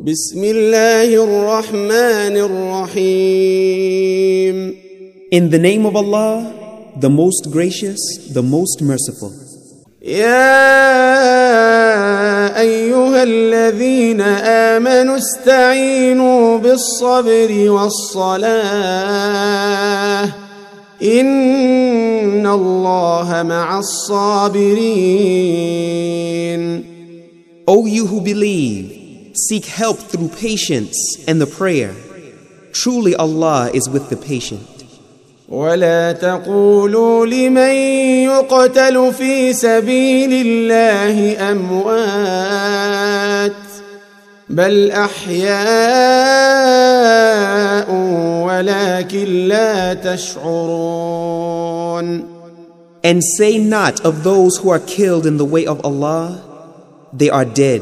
بسم الله الرحمن الرحيم. In the name of Allah, the most gracious, the most merciful. يا أيها الذين آمنوا استعينوا بالصبر والصلاة. إن الله مع الصابرين. O you who believe, seek help through patience and the prayer. Truly Allah is with the patient. ولا تقولوا لمن يقتل في سبيل الله اموات بل احياء ولكن لا تشعرون And say not of those who are killed in the way of Allah, they are dead.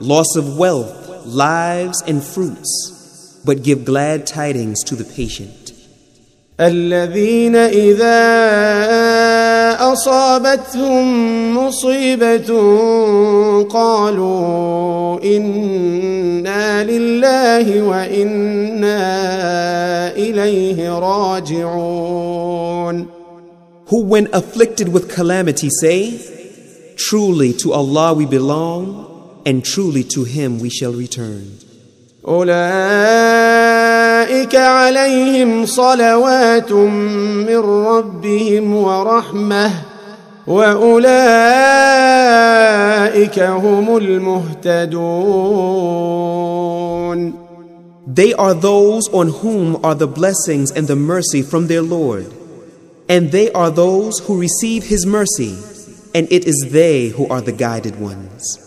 loss of wealth, lives, and fruits. But give glad tidings to the patient. الذين إذا أصابتهم مصيبة قالوا إنا لله وإنا إليه راجعون Who, when afflicted with calamity, say, Truly to Allah we belong, and truly to Him we shall return. أولئك عليهم صلوات من ربهم ورحمة وأولئك هم المهتدون They are those on whom are the blessings and the mercy from their Lord. And they are those who receive His mercy, and it is they who are the guided ones.